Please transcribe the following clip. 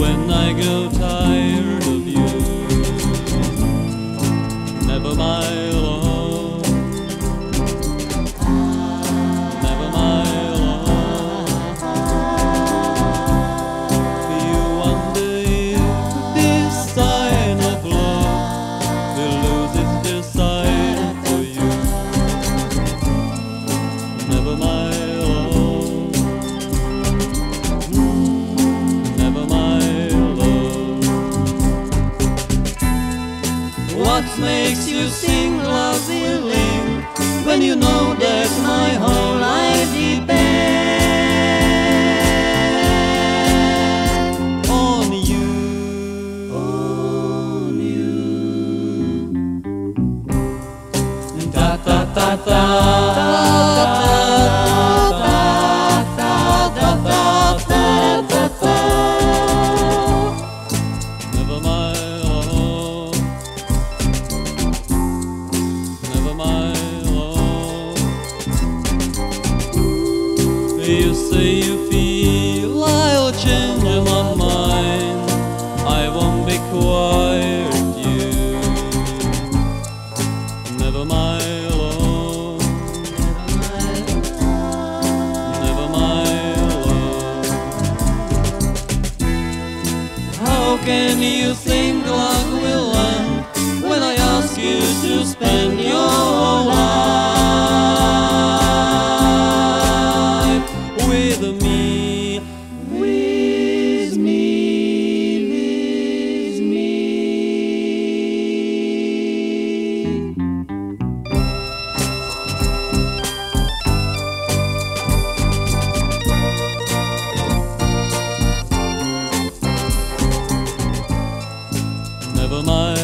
when I grow tired of you. Never mind. Makes you sing love willing when you know that my whole life depends on you. On you. Ta ta ta ta. You say you feel I'll change my mind. I won't be quiet, you. Never mind. How can you think will end when I ask you to spend never mind.